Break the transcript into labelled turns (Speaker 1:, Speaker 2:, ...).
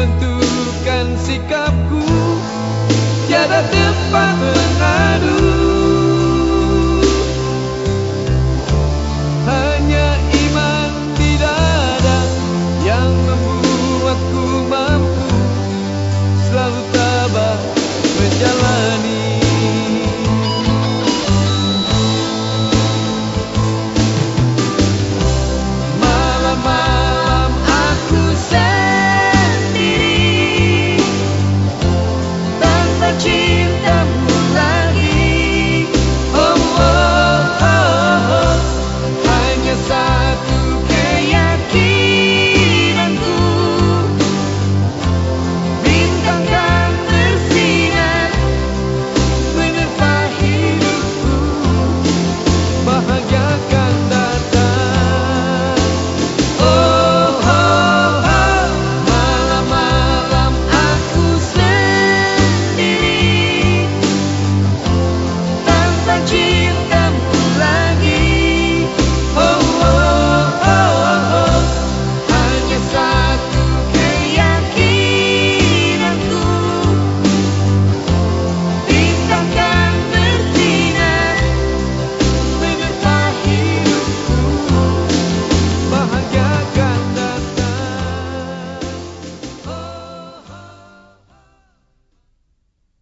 Speaker 1: menentukan sikapku. Tiada tempat